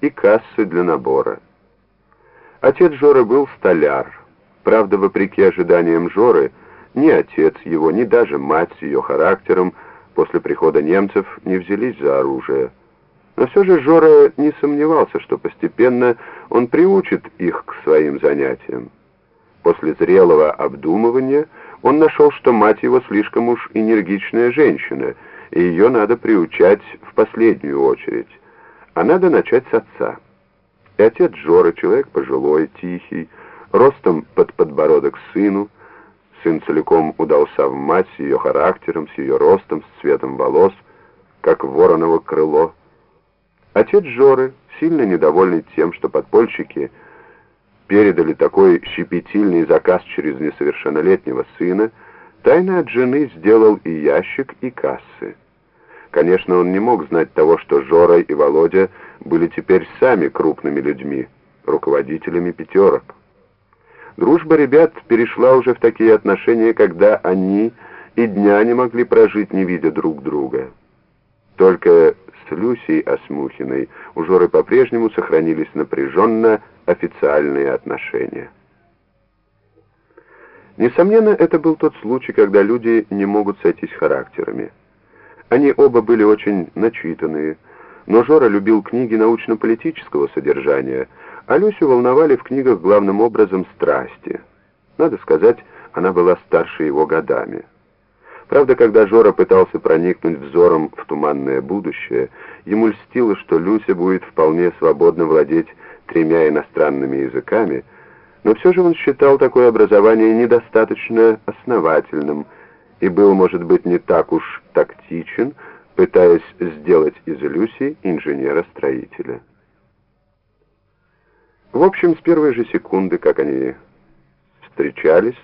и кассы для набора. Отец Жоры был столяр. Правда, вопреки ожиданиям Жоры, ни отец его, ни даже мать с ее характером после прихода немцев не взялись за оружие. Но все же Жора не сомневался, что постепенно он приучит их к своим занятиям. После зрелого обдумывания он нашел, что мать его слишком уж энергичная женщина, и ее надо приучать в последнюю очередь. А надо начать с отца. И отец Жора, человек пожилой, тихий, ростом под подбородок сыну, сын целиком удался в мать с ее характером, с ее ростом, с цветом волос, как вороново крыло. Отец Жоры, сильно недовольный тем, что подпольщики передали такой щепетильный заказ через несовершеннолетнего сына, тайно от жены сделал и ящик, и кассы. Конечно, он не мог знать того, что Жора и Володя были теперь сами крупными людьми, руководителями пятерок. Дружба ребят перешла уже в такие отношения, когда они и дня не могли прожить, не видя друг друга. Только с Люсей Осмухиной у Жоры по-прежнему сохранились напряженно официальные отношения. Несомненно, это был тот случай, когда люди не могут сойтись характерами. Они оба были очень начитанные, но Жора любил книги научно-политического содержания, а Люсю волновали в книгах главным образом страсти. Надо сказать, она была старше его годами. Правда, когда Жора пытался проникнуть взором в туманное будущее, ему льстило, что Люся будет вполне свободно владеть тремя иностранными языками, но все же он считал такое образование недостаточно основательным, и был, может быть, не так уж тактичен, пытаясь сделать из Люси инженера-строителя. В общем, с первой же секунды, как они встречались,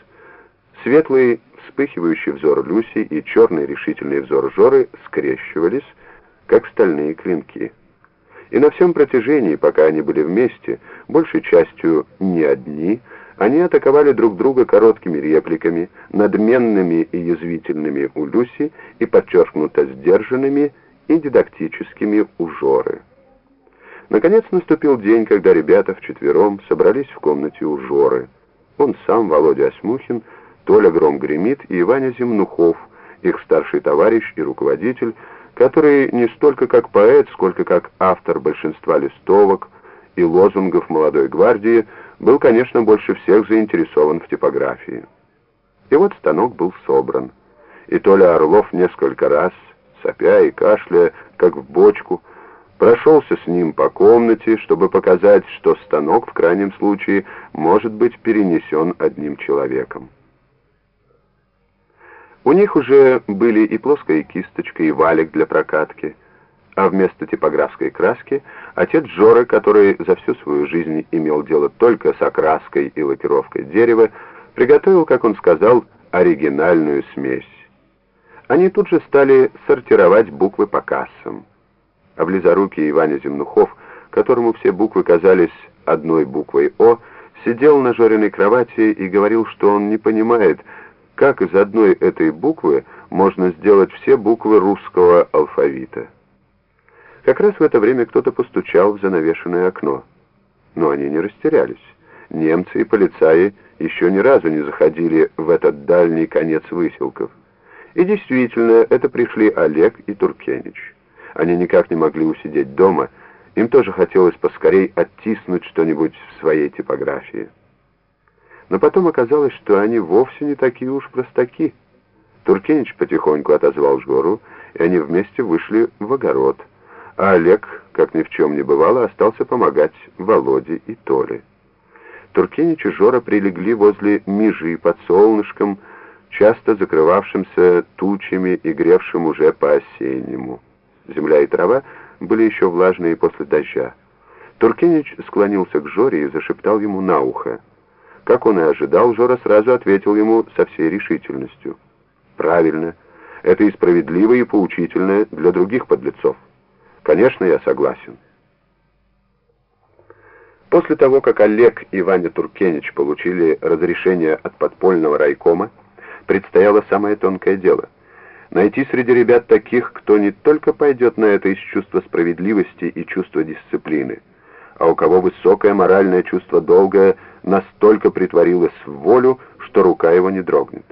светлый вспыхивающий взор Люси и черный решительный взор Жоры скрещивались, как стальные клинки. И на всем протяжении, пока они были вместе, большей частью не одни, они атаковали друг друга короткими репликами, надменными и язвительными у Люси и подчеркнуто сдержанными и дидактическими у Жоры. Наконец наступил день, когда ребята вчетвером собрались в комнате у Жоры. Он сам, Володя Осмухин, Толя Гром гремит и Ваня Земнухов, их старший товарищ и руководитель, который не столько как поэт, сколько как автор большинства листовок и лозунгов молодой гвардии, был, конечно, больше всех заинтересован в типографии. И вот станок был собран. И Толя Орлов несколько раз, сопя и кашляя, как в бочку, прошелся с ним по комнате, чтобы показать, что станок в крайнем случае может быть перенесен одним человеком. У них уже были и плоская кисточка, и валик для прокатки, а вместо типографской краски отец Жора, который за всю свою жизнь имел дело только с окраской и лакировкой дерева, приготовил, как он сказал, оригинальную смесь. Они тут же стали сортировать буквы по кассам. А близорукий Иваня Земнухов, которому все буквы казались одной буквой «О», сидел на Жориной кровати и говорил, что он не понимает, как из одной этой буквы можно сделать все буквы русского алфавита. Как раз в это время кто-то постучал в занавешенное окно. Но они не растерялись. Немцы и полицаи еще ни разу не заходили в этот дальний конец выселков. И действительно, это пришли Олег и Туркенич. Они никак не могли усидеть дома, им тоже хотелось поскорей оттиснуть что-нибудь в своей типографии. Но потом оказалось, что они вовсе не такие уж простаки. Туркенич потихоньку отозвал Жору, и они вместе вышли в огород. А Олег, как ни в чем не бывало, остался помогать Володе и Толе. Туркенич и Жора прилегли возле межи под солнышком, часто закрывавшимся тучами и гревшим уже по-осеннему. Земля и трава были еще влажные после дождя. Туркенич склонился к Жоре и зашептал ему на ухо. Как он и ожидал, Жора сразу ответил ему со всей решительностью. «Правильно. Это и справедливо, и поучительно для других подлецов. Конечно, я согласен». После того, как Олег и Ваня Туркенич получили разрешение от подпольного райкома, предстояло самое тонкое дело — найти среди ребят таких, кто не только пойдет на это из чувства справедливости и чувства дисциплины, а у кого высокое моральное чувство долга настолько притворилось в волю, что рука его не дрогнет.